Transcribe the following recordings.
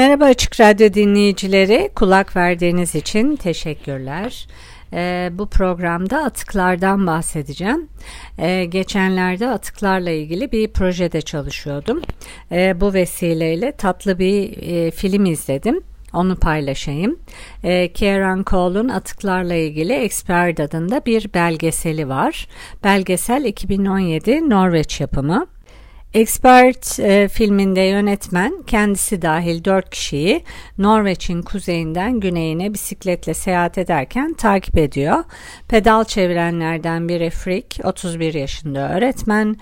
Merhaba Açık Radyo dinleyicileri, kulak verdiğiniz için teşekkürler. Ee, bu programda atıklardan bahsedeceğim. Ee, geçenlerde atıklarla ilgili bir projede çalışıyordum. Ee, bu vesileyle tatlı bir e, film izledim. Onu paylaşayım. E, Kieran Cole'un atıklarla ilgili Expert adında bir belgeseli var. Belgesel 2017 Norveç yapımı. Expert e, filminde yönetmen kendisi dahil dört kişiyi Norveç'in kuzeyinden güneyine bisikletle seyahat ederken takip ediyor. Pedal çevirenlerden biri Frick, 31 yaşında öğretmen.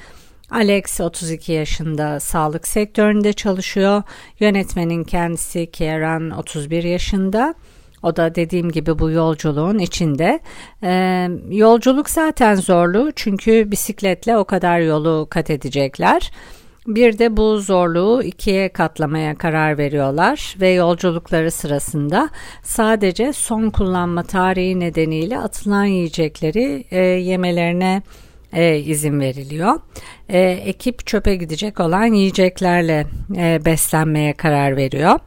Alex 32 yaşında sağlık sektöründe çalışıyor. Yönetmenin kendisi Kieran 31 yaşında. O da dediğim gibi bu yolculuğun içinde. Ee, yolculuk zaten zorlu çünkü bisikletle o kadar yolu kat edecekler. Bir de bu zorluğu ikiye katlamaya karar veriyorlar ve yolculukları sırasında sadece son kullanma tarihi nedeniyle atılan yiyecekleri e, yemelerine e, izin veriliyor. E, ekip çöpe gidecek olan yiyeceklerle e, beslenmeye karar veriyor.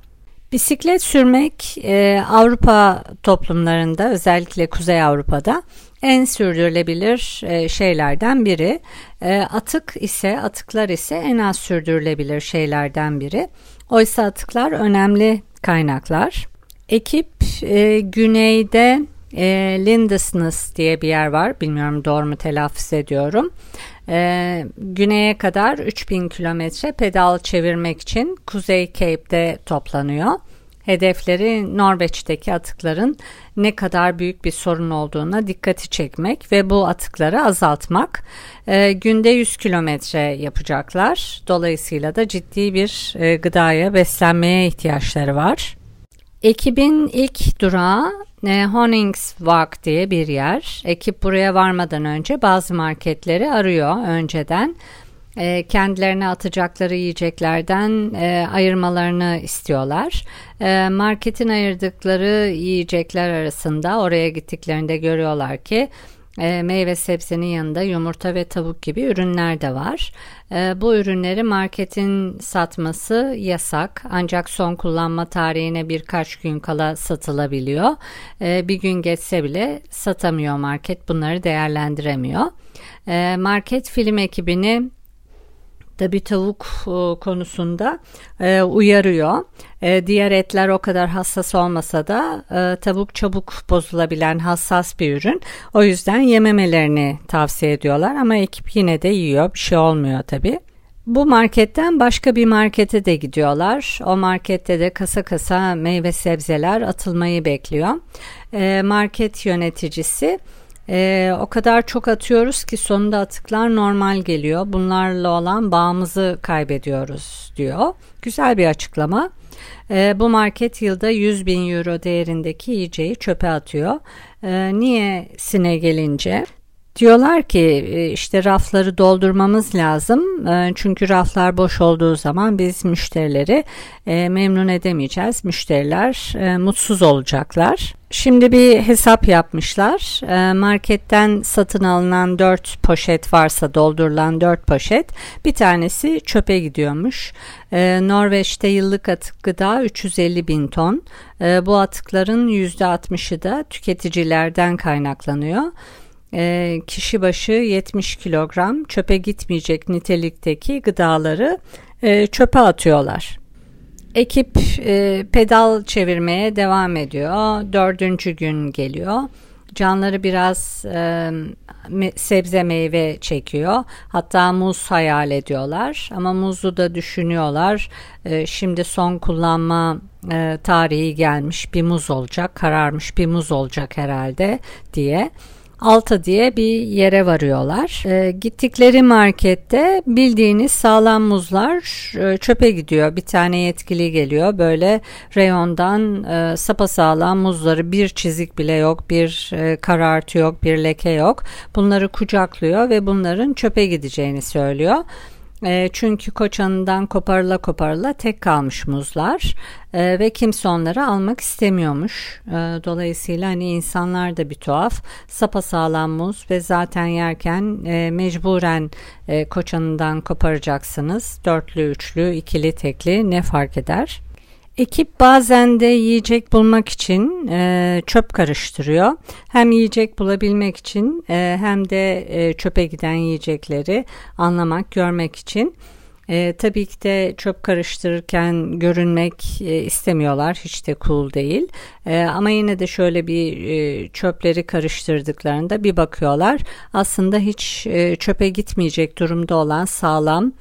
Bisiklet sürmek e, Avrupa toplumlarında özellikle Kuzey Avrupa'da en sürdürülebilir e, şeylerden biri. E, atık ise atıklar ise en az sürdürülebilir şeylerden biri. Oysa atıklar önemli kaynaklar. Ekip e, güneyde e, Lindesnes diye bir yer var. Bilmiyorum doğru mu telaffuz ediyorum. E, güneye kadar 3000 kilometre pedal çevirmek için Kuzey Cape'de toplanıyor. Hedefleri Norveç'teki atıkların ne kadar büyük bir sorun olduğuna dikkati çekmek ve bu atıkları azaltmak. E, günde 100 kilometre yapacaklar. Dolayısıyla da ciddi bir e, gıdaya, beslenmeye ihtiyaçları var. Ekibin ilk durağı e, Honningsvak diye bir yer. Ekip buraya varmadan önce bazı marketleri arıyor önceden. E, kendilerine atacakları yiyeceklerden e, ayırmalarını istiyorlar. E, marketin ayırdıkları yiyecekler arasında oraya gittiklerinde görüyorlar ki e, meyve sebzenin yanında yumurta ve tavuk gibi ürünler de var. E, bu ürünleri marketin satması yasak ancak son kullanma tarihine birkaç gün kala satılabiliyor. E, bir gün geçse bile satamıyor market bunları değerlendiremiyor. E, market film ekibini Tabi tavuk e, konusunda e, uyarıyor. E, diğer etler o kadar hassas olmasa da tavuk çabuk bozulabilen hassas bir ürün. O yüzden yememelerini tavsiye ediyorlar ama ekip yine de yiyor. Bir şey olmuyor tabi. Bu marketten başka bir markete de gidiyorlar. O markette de kasa kasa meyve sebzeler atılmayı bekliyor. Market yöneticisi ee, o kadar çok atıyoruz ki sonunda atıklar normal geliyor. Bunlarla olan bağımızı kaybediyoruz diyor. Güzel bir açıklama. Ee, bu market yılda 100 bin euro değerindeki yiyeceği çöpe atıyor. Ee, niye sine gelince? Diyorlar ki e, işte rafları doldurmamız lazım e, çünkü raflar boş olduğu zaman biz müşterileri e, memnun edemeyeceğiz. Müşteriler mutsuz olacaklar. Şimdi bir hesap yapmışlar. Marketten satın alınan 4 poşet varsa doldurulan 4 poşet bir tanesi çöpe gidiyormuş. Norveç'te yıllık atık gıda 350 bin ton. Bu atıkların %60'ı da tüketicilerden kaynaklanıyor e, kişi başı 70 kilogram çöpe gitmeyecek nitelikteki gıdaları e, çöpe atıyorlar. Ekip e, pedal çevirmeye devam ediyor. Dördüncü gün geliyor. Canları biraz e, sebze meyve çekiyor. Hatta muz hayal ediyorlar. Ama muzu da düşünüyorlar. E, şimdi son kullanma e, tarihi gelmiş bir muz olacak. Kararmış bir muz olacak herhalde diye. Alta diye bir yere varıyorlar. E, gittikleri markette bildiğiniz sağlam muzlar e, çöpe gidiyor. Bir tane yetkili geliyor böyle reyondan e, sapasağlam muzları bir çizik bile yok, bir e, karartı yok, bir leke yok. Bunları kucaklıyor ve bunların çöpe gideceğini söylüyor. E, çünkü koçanından koparıla koparıla tek kalmış muzlar e, ve kimse onları almak istemiyormuş. E, dolayısıyla hani insanlar da bir tuhaf sapasağlam muz ve zaten yerken e, mecburen e, koçanından koparacaksınız. Dörtlü, üçlü, ikili, tekli ne fark eder? Ekip bazen de yiyecek bulmak için e, çöp karıştırıyor. Hem yiyecek bulabilmek için e, hem de e, çöpe giden yiyecekleri anlamak, görmek için. E, tabii ki de çöp karıştırırken görünmek e, istemiyorlar. Hiç de cool değil. E, ama yine de şöyle bir e, çöpleri karıştırdıklarında bir bakıyorlar. Aslında hiç e, çöpe gitmeyecek durumda olan sağlam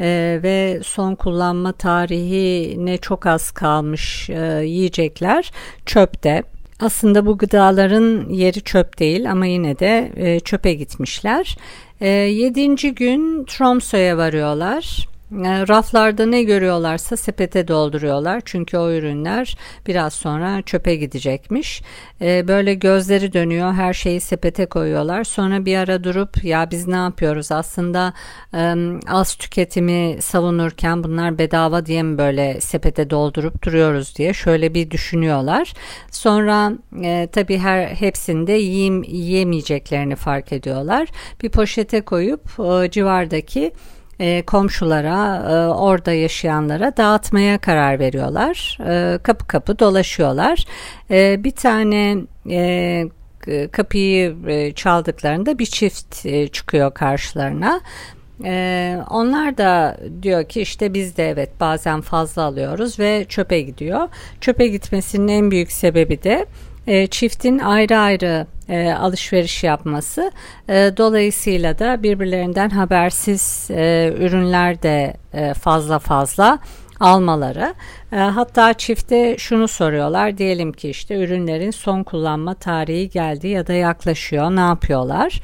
e, ve son kullanma tarihi ne çok az kalmış e, yiyecekler çöpte. Aslında bu gıdaların yeri çöp değil ama yine de e, çöpe gitmişler. E, yedinci gün Tromso'ya varıyorlar. E, raflarda ne görüyorlarsa sepete dolduruyorlar. Çünkü o ürünler biraz sonra çöpe gidecekmiş. E, böyle gözleri dönüyor. Her şeyi sepete koyuyorlar. Sonra bir ara durup ya biz ne yapıyoruz? Aslında az tüketimi savunurken bunlar bedava diye mi böyle sepete doldurup duruyoruz diye şöyle bir düşünüyorlar. Sonra e, tabii her hepsinde yiyim, yiyemeyeceklerini fark ediyorlar. Bir poşete koyup civardaki e, komşulara, e, orada yaşayanlara dağıtmaya karar veriyorlar. E, kapı kapı dolaşıyorlar. E, bir tane e, kapıyı e, çaldıklarında bir çift e, çıkıyor karşılarına. Ee, onlar da diyor ki işte biz de evet bazen fazla alıyoruz ve çöpe gidiyor. Çöpe gitmesinin en büyük sebebi de e, çiftin ayrı ayrı e, alışveriş yapması e, dolayısıyla da birbirlerinden habersiz e, ürünler de e, fazla fazla almaları. E, hatta çifte şunu soruyorlar diyelim ki işte ürünlerin son kullanma tarihi geldi ya da yaklaşıyor ne yapıyorlar?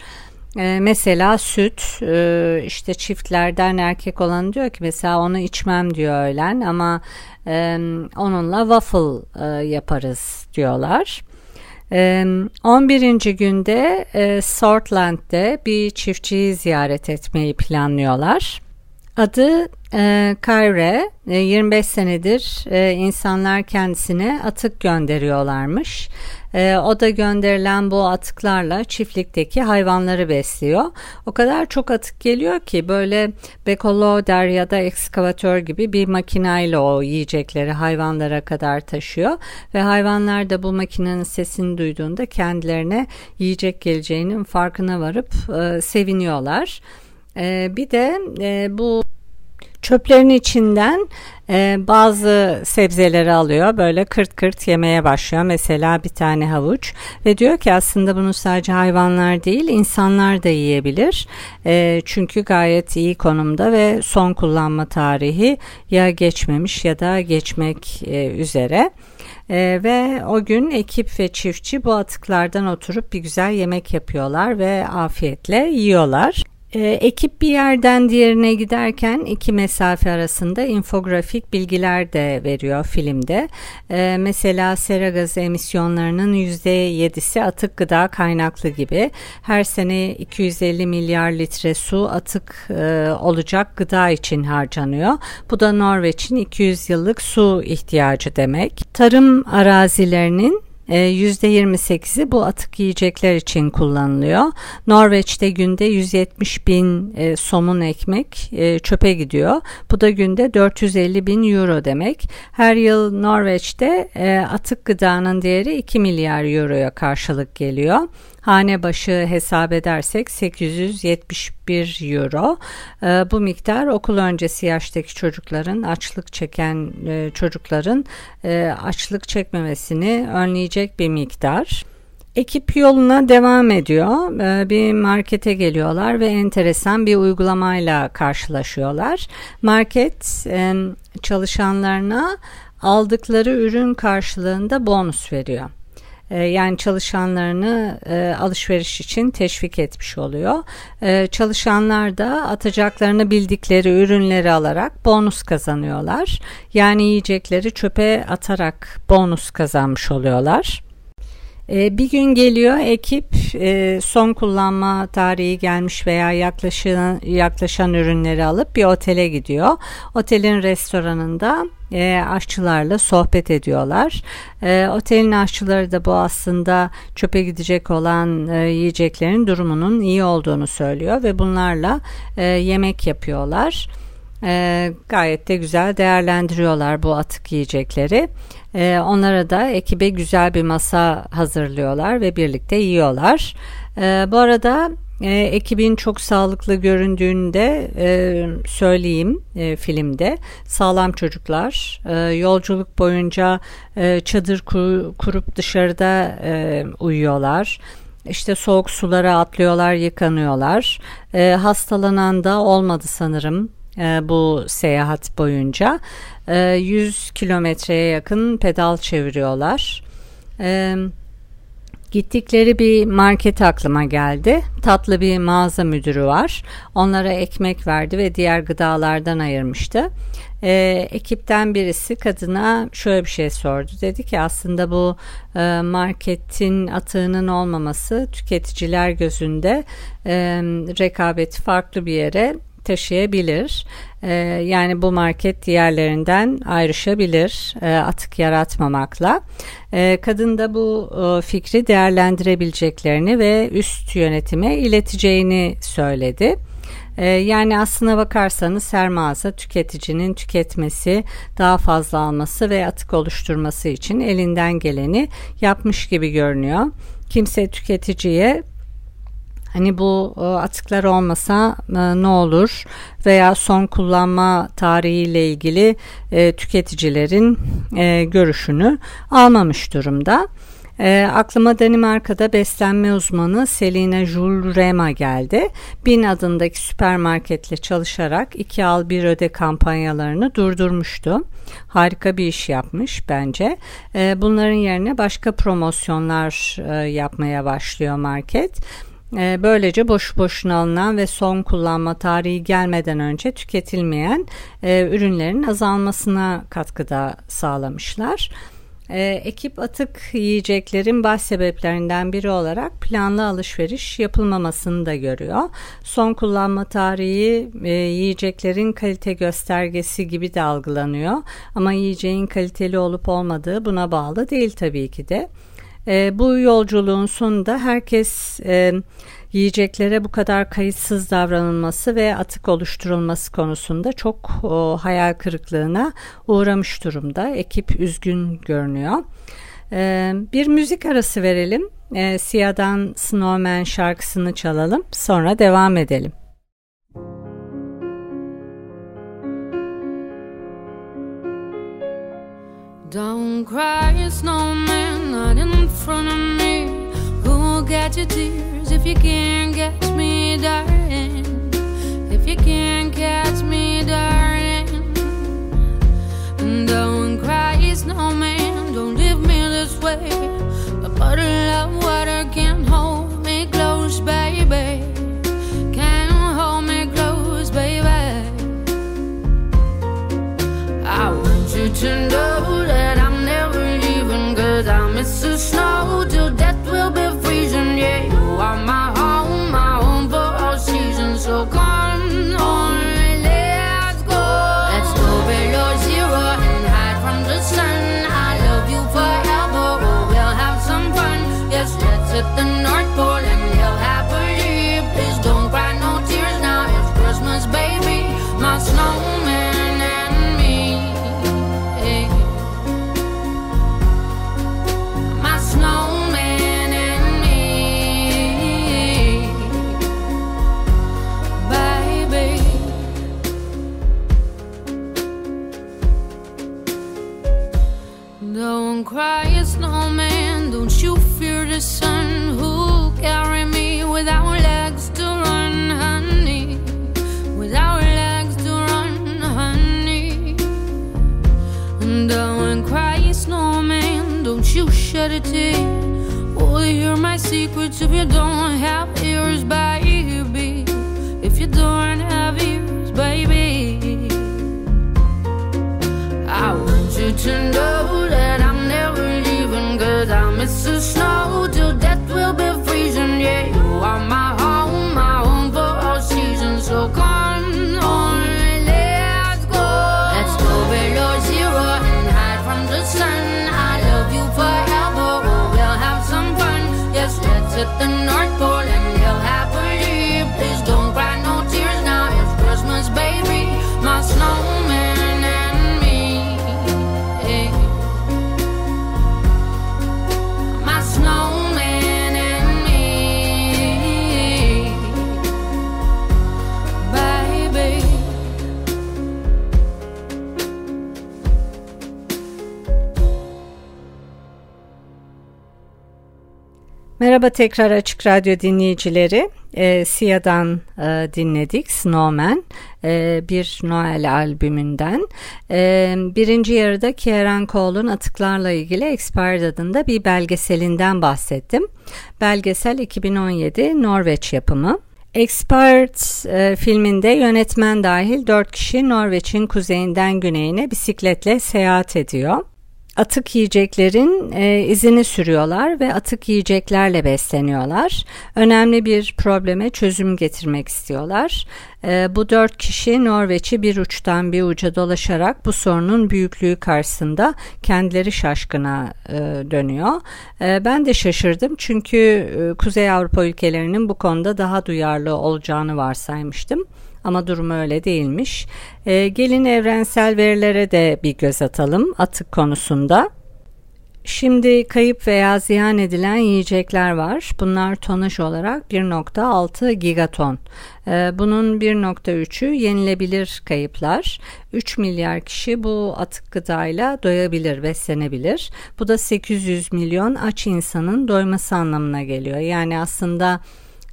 E, mesela süt e, işte çiftlerden erkek olan diyor ki mesela onu içmem diyor öğlen ama onunla waffle yaparız diyorlar. 11. günde e, Sortland'de bir çiftçiyi ziyaret etmeyi planlıyorlar. Adı e, Kayre. E, 25 senedir e, insanlar kendisine atık gönderiyorlarmış. E, o da gönderilen bu atıklarla çiftlikteki hayvanları besliyor. O kadar çok atık geliyor ki böyle bekoloder ya da ekskavatör gibi bir makinayla o yiyecekleri hayvanlara kadar taşıyor. Ve hayvanlar da bu makinenin sesini duyduğunda kendilerine yiyecek geleceğinin farkına varıp e, seviniyorlar. E, bir de e, bu Çöplerin içinden e, bazı sebzeleri alıyor böyle kırt kırt yemeye başlıyor mesela bir tane havuç ve diyor ki aslında bunu sadece hayvanlar değil insanlar da yiyebilir e, çünkü gayet iyi konumda ve son kullanma tarihi ya geçmemiş ya da geçmek e, üzere. Ee, ve o gün ekip ve çiftçi bu atıklardan oturup bir güzel yemek yapıyorlar ve afiyetle yiyorlar. E, ekip bir yerden diğerine giderken iki mesafe arasında infografik bilgiler de veriyor filmde. E, mesela sera gazı emisyonlarının %7'si atık gıda kaynaklı gibi. Her sene 250 milyar litre su atık e, olacak gıda için harcanıyor. Bu da Norveç'in 200 yıllık su ihtiyacı demek. Tarım arazilerinin %28'i e, bu atık yiyecekler için kullanılıyor. Norveç'te günde 170 bin e, somun ekmek e, çöpe gidiyor. Bu da günde 450 bin euro demek. Her yıl Norveç'te atık gıdanın değeri 2 milyar euroya karşılık geliyor hane başı hesap edersek 871 euro. E, bu miktar okul öncesi yaştaki çocukların açlık çeken e, çocukların e, açlık çekmemesini önleyecek bir miktar. Ekip yoluna devam ediyor. Ee, bir markete geliyorlar ve enteresan bir uygulamayla karşılaşıyorlar. Market çalışanlarına aldıkları ürün karşılığında bonus veriyor. E, yani çalışanlarını e, alışveriş için teşvik etmiş oluyor. E, çalışanlar da atacaklarını bildikleri ürünleri alarak bonus kazanıyorlar. Yani yiyecekleri çöpe atarak bonus kazanmış oluyorlar. E, bir gün geliyor ekip e, son kullanma tarihi gelmiş veya yaklaşan, yaklaşan ürünleri alıp bir otele gidiyor. Otelin restoranında e, aşçılarla sohbet ediyorlar. E, otelin aşçıları da bu aslında çöpe gidecek olan e, yiyeceklerin durumunun iyi olduğunu söylüyor ve bunlarla e, yemek yapıyorlar. E, gayet de güzel değerlendiriyorlar bu atık yiyecekleri. E, onlara da ekibe güzel bir masa hazırlıyorlar ve birlikte yiyorlar. E, bu arada e, ekibin çok sağlıklı göründüğünü de e, söyleyeyim e, filmde. Sağlam çocuklar e, yolculuk boyunca e, çadır kur, kurup dışarıda e, uyuyorlar. İşte soğuk sulara atlıyorlar, yıkanıyorlar. E, hastalanan da olmadı sanırım e, bu seyahat boyunca. E, 100 kilometreye yakın pedal çeviriyorlar. Gittikleri bir market aklıma geldi. Tatlı bir mağaza müdürü var. Onlara ekmek verdi ve diğer gıdalardan ayırmıştı. Ee, ekipten birisi kadına şöyle bir şey sordu. Dedi ki aslında bu e, marketin atığının olmaması tüketiciler gözünde e, rekabeti farklı bir yere taşıyabilir. E, yani bu market diğerlerinden ayrışabilir e, atık yaratmamakla. E, kadın da bu e, fikri değerlendirebileceklerini ve üst yönetime ileteceğini söyledi. Ee, yani aslına bakarsanız her mağaza tüketicinin tüketmesi, daha fazla alması ve atık oluşturması için elinden geleni yapmış gibi görünüyor. Kimse tüketiciye Hani bu e, atıklar olmasa e, ne olur veya son kullanma tarihiyle ilgili e, tüketicilerin görüşünü almamış durumda. E, aklıma Danimarka'da beslenme uzmanı Selina Julrema geldi. Bin adındaki süpermarketle çalışarak iki al bir öde kampanyalarını durdurmuştu. Harika bir iş yapmış bence. E, bunların yerine başka promosyonlar e, yapmaya başlıyor market. Ee, böylece boş boşuna alınan ve son kullanma tarihi gelmeden önce tüketilmeyen e, ürünlerin azalmasına katkıda sağlamışlar. E, ekip atık yiyeceklerin baş sebeplerinden biri olarak planlı alışveriş yapılmamasını da görüyor. Son kullanma tarihi e, yiyeceklerin kalite göstergesi gibi de algılanıyor ama yiyeceğin kaliteli olup olmadığı buna bağlı değil tabii ki de. E, bu yolculuğun sonunda herkes e, yiyeceklere bu kadar kayıtsız davranılması ve atık oluşturulması konusunda çok o, hayal kırıklığına uğramış durumda. Ekip üzgün görünüyor. E, bir müzik arası verelim. E, Sia'dan Snowman şarkısını çalalım. Sonra devam edelim. Don't cry, snowman, not in front of me. Who'll get your tears if you can't catch me, darling? If you can't catch me, darling. Don't cry, snowman, don't leave me this way. A bottle of water can't hold me close, baby. Can't hold me close, baby. I want you to Don't cry a snowman, don't you fear the sun Who'll carry me without legs to run, honey. Without legs to run, honey. Don't cry a snowman, don't you shed a tear. Oh, Will you hear my secrets if you don't have ears, baby? If you don't to know that I'm never leaving, cause I miss the snow till death will be freezing. Yeah, you are my home, my home for all seasons. So come on, let's go. Let's go below zero and hide from the sun. I love you forever, we'll have some fun. Yes, let's hit the Merhaba tekrar Açık Radyo dinleyicileri. E, Sia'dan e, dinledik Snowman e, bir Noel albümünden. E, birinci yarıda Kieran Cole'un atıklarla ilgili Expired adında bir belgeselinden bahsettim. Belgesel 2017 Norveç yapımı. Expired e, filminde yönetmen dahil 4 kişi Norveç'in kuzeyinden güneyine bisikletle seyahat ediyor atık yiyeceklerin e, izini sürüyorlar ve atık yiyeceklerle besleniyorlar. Önemli bir probleme çözüm getirmek istiyorlar. E, bu dört kişi Norveç'i bir uçtan bir uca dolaşarak bu sorunun büyüklüğü karşısında kendileri şaşkına e, dönüyor. E, ben de şaşırdım çünkü e, Kuzey Avrupa ülkelerinin bu konuda daha duyarlı olacağını varsaymıştım. Ama durum öyle değilmiş. E, gelin evrensel verilere de bir göz atalım atık konusunda. Şimdi kayıp veya ziyan edilen yiyecekler var. Bunlar tonaj olarak 1.6 gigaton. Ee, bunun 1.3'ü yenilebilir kayıplar. 3 milyar kişi bu atık gıdayla doyabilir, beslenebilir. Bu da 800 milyon aç insanın doyması anlamına geliyor. Yani aslında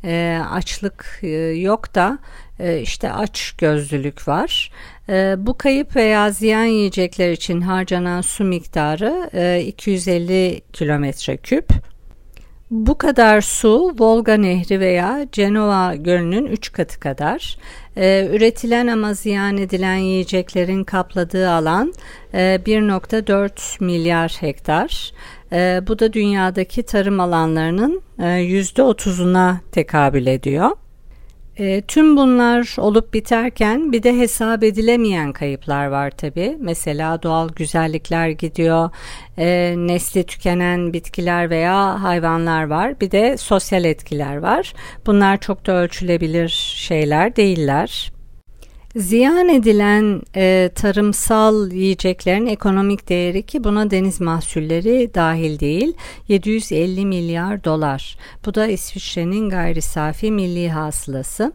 e, açlık e, yok da e, işte aç gözlülük var. E, bu kayıp veya ziyan yiyecekler için harcanan su miktarı e, 250 kilometre küp. Bu kadar su Volga Nehri veya Cenova Gölü'nün 3 katı kadar. Ee, üretilen ama ziyan edilen yiyeceklerin kapladığı alan e, 1.4 milyar hektar. E, bu da dünyadaki tarım alanlarının e, %30'una tekabül ediyor. E, tüm bunlar olup biterken bir de hesap edilemeyen kayıplar var tabi. Mesela doğal güzellikler gidiyor, e, nesli tükenen bitkiler veya hayvanlar var. Bir de sosyal etkiler var. Bunlar çok da ölçülebilir şeyler değiller. Ziyan edilen e, tarımsal yiyeceklerin ekonomik değeri ki buna deniz mahsulleri dahil değil 750 milyar dolar. Bu da İsviçre'nin gayri safi milli hasılası.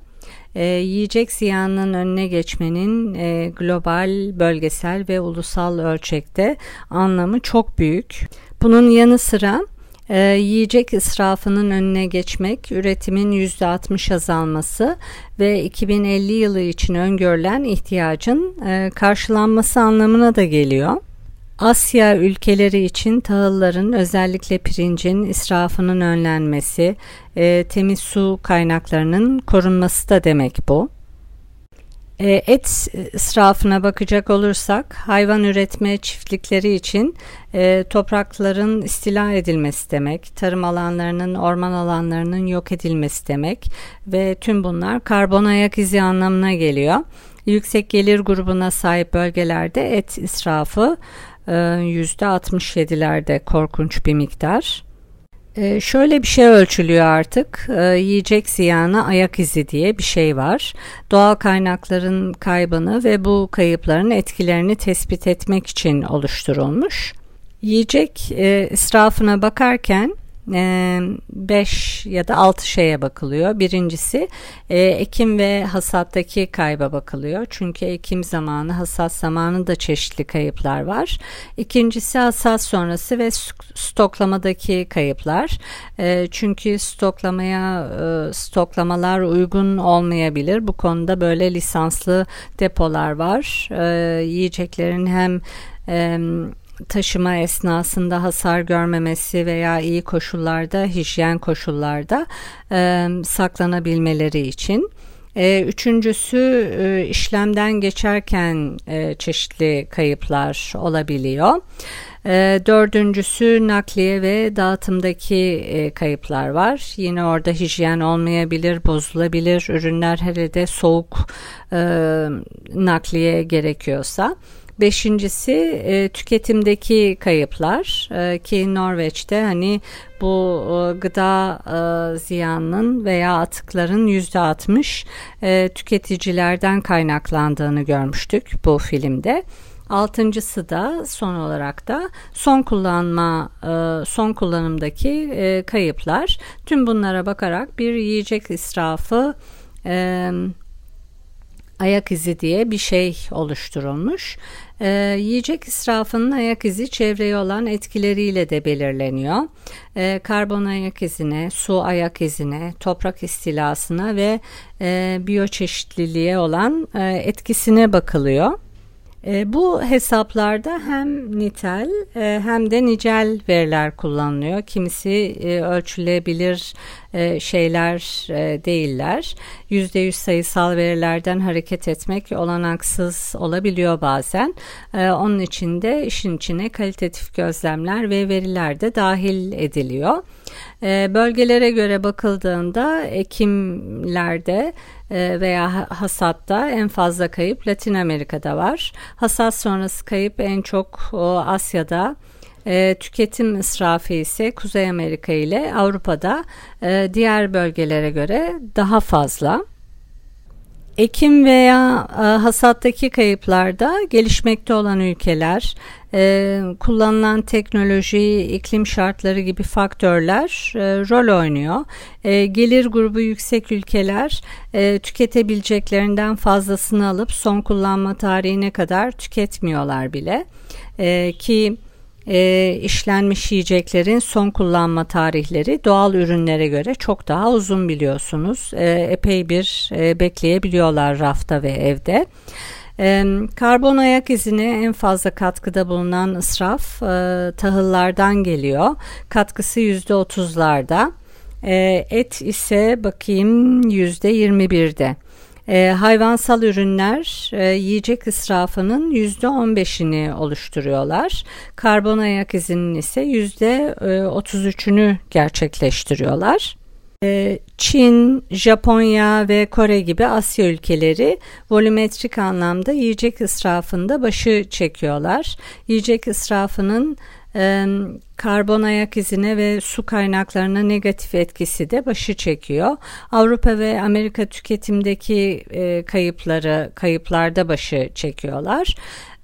E, yiyecek ziyanının önüne geçmenin e, global, bölgesel ve ulusal ölçekte anlamı çok büyük. Bunun yanı sıra e, yiyecek israfının önüne geçmek, üretimin %60 azalması ve 2050 yılı için öngörülen ihtiyacın e, karşılanması anlamına da geliyor. Asya ülkeleri için tahılların özellikle pirincin israfının önlenmesi, e, temiz su kaynaklarının korunması da demek bu. E, et israfına bakacak olursak hayvan üretme çiftlikleri için e, toprakların istila edilmesi demek, tarım alanlarının, orman alanlarının yok edilmesi demek ve tüm bunlar karbon ayak izi anlamına geliyor. Yüksek gelir grubuna sahip bölgelerde et israfı %67'lerde korkunç bir miktar. Ee, şöyle bir şey ölçülüyor artık ee, yiyecek ziyanı ayak izi diye bir şey var. Doğal kaynakların kaybını ve bu kayıpların etkilerini tespit etmek için oluşturulmuş. Yiyecek e, israfına bakarken 5 ya da 6 şeye bakılıyor. Birincisi ekim ve hasattaki kayba bakılıyor. Çünkü ekim zamanı, hasat zamanı da çeşitli kayıplar var. İkincisi hasat sonrası ve stoklamadaki kayıplar. Çünkü stoklamaya stoklamalar uygun olmayabilir. Bu konuda böyle lisanslı depolar var. Yiyeceklerin hem taşıma esnasında hasar görmemesi veya iyi koşullarda, hijyen koşullarda e, saklanabilmeleri için. E, üçüncüsü e, işlemden geçerken e, çeşitli kayıplar olabiliyor. E, dördüncüsü nakliye ve dağıtımdaki e, kayıplar var. Yine orada hijyen olmayabilir, bozulabilir ürünler hele de soğuk e, nakliye gerekiyorsa. Beşincisi e, tüketimdeki kayıplar e, ki Norveç'te hani bu e, gıda e, ziyanının veya atıkların yüzde altmış e, tüketicilerden kaynaklandığını görmüştük bu filmde. Altıncısı da son olarak da son kullanma e, son kullanımdaki e, kayıplar. Tüm bunlara bakarak bir yiyecek israfı e, ayak izi diye bir şey oluşturulmuş. Ee, yiyecek israfının ayak izi çevreye olan etkileriyle de belirleniyor. Ee, karbon ayak izine, su ayak izine, toprak istilasına ve e, biyoçeşitliliğe olan e, etkisine bakılıyor. E, bu hesaplarda hem nitel e, hem de nicel veriler kullanılıyor. Kimisi e, ölçülebilir e, şeyler e, değiller. %100 sayısal verilerden hareket etmek olanaksız olabiliyor bazen. E, onun için de işin içine kalitatif gözlemler ve veriler de dahil ediliyor. E, bölgelere göre bakıldığında ekimlerde veya hasatta en fazla kayıp Latin Amerika'da var. Hasat sonrası kayıp en çok Asya'da, e, tüketim israfı ise Kuzey Amerika ile Avrupa'da e, diğer bölgelere göre daha fazla. Ekim veya e, hasattaki kayıplarda gelişmekte olan ülkeler, e, kullanılan teknoloji, iklim şartları gibi faktörler e, rol oynuyor. Gelir grubu yüksek ülkeler tüketebileceklerinden fazlasını alıp son kullanma tarihine kadar tüketmiyorlar bile. Ki e, işlenmiş yiyeceklerin son kullanma tarihleri doğal ürünlere göre çok daha uzun biliyorsunuz. E, epey bir e, bekleyebiliyorlar rafta ve evde. E, karbon ayak izine en fazla katkıda bulunan ısraf e, tahıllardan geliyor. Katkısı yüzde otuzlarda. E, et ise bakayım yüzde yirmi birde. E, hayvansal ürünler e, yiyecek israfının %15'ini oluşturuyorlar. Karbon ayak izinin ise %33'ünü gerçekleştiriyorlar. E, Çin, Japonya ve Kore gibi Asya ülkeleri volümetrik anlamda yiyecek israfında başı çekiyorlar. Yiyecek israfının e, karbon ayak izine ve su kaynaklarına negatif etkisi de başı çekiyor. Avrupa ve Amerika tüketimdeki e, kayıpları kayıplarda başı çekiyorlar.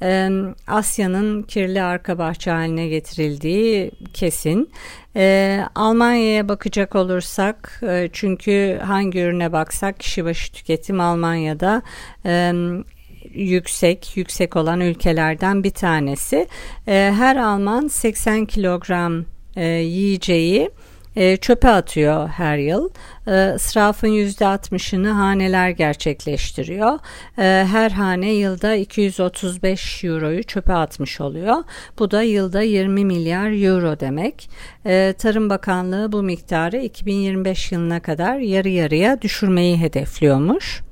E, Asya'nın kirli arka bahçe haline getirildiği kesin. E, Almanya'ya bakacak olursak e, çünkü hangi ürüne baksak kişi başı tüketim Almanya'da e, yüksek, yüksek olan ülkelerden bir tanesi. E, her Alman 80 kilogram e, yiyeceği e, çöpe atıyor her yıl. E, israfın %60'ını haneler gerçekleştiriyor. E, her hane yılda 235 euroyu çöpe atmış oluyor. Bu da yılda 20 milyar euro demek. Tarım Bakanlığı bu miktarı 2025 yılına kadar yarı yarıya düşürmeyi hedefliyormuş.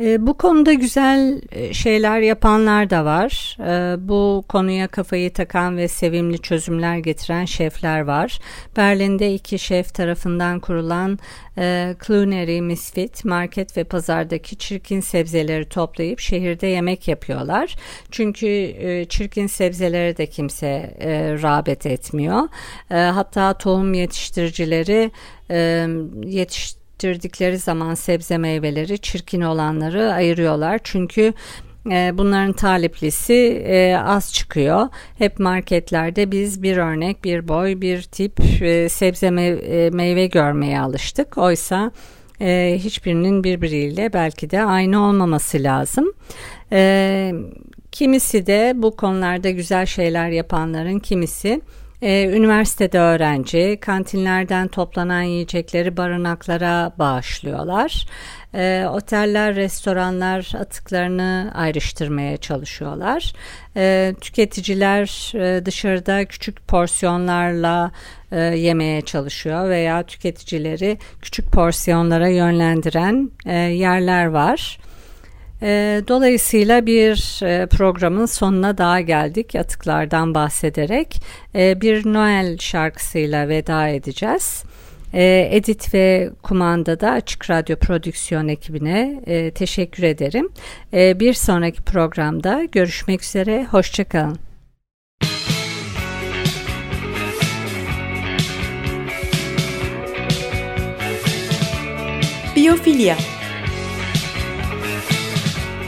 E, bu konuda güzel e, şeyler yapanlar da var. E, bu konuya kafayı takan ve sevimli çözümler getiren şefler var. Berlin'de iki şef tarafından kurulan e, Culinary Misfit market ve pazardaki çirkin sebzeleri toplayıp şehirde yemek yapıyorlar. Çünkü e, çirkin sebzelere de kimse e, rağbet etmiyor. E, hatta tohum yetiştiricileri e, yetiş yetiştirdikleri zaman sebze meyveleri çirkin olanları ayırıyorlar. Çünkü e, bunların taliplisi e, az çıkıyor. Hep marketlerde biz bir örnek, bir boy, bir tip e, sebze meyve görmeye alıştık. Oysa hiçbirinin birbiriyle belki de aynı olmaması lazım. Kimisi de bu konularda güzel şeyler yapanların kimisi Ee, üniversitede öğrenci kantinlerden toplanan yiyecekleri barınaklara bağışlıyorlar. Ee, oteller, restoranlar atıklarını ayrıştırmaya çalışıyorlar. Ee, tüketiciler e, dışarıda küçük porsiyonlarla e, yemeye çalışıyor veya tüketicileri küçük porsiyonlara yönlendiren e, yerler var. E, dolayısıyla bir e, programın sonuna daha geldik atıklardan bahsederek e, bir Noel şarkısıyla veda edeceğiz. E, edit ve kumandada Açık Radyo Prodüksiyon ekibine e, teşekkür ederim. E, bir sonraki programda görüşmek üzere, hoşçakalın. Biyofilya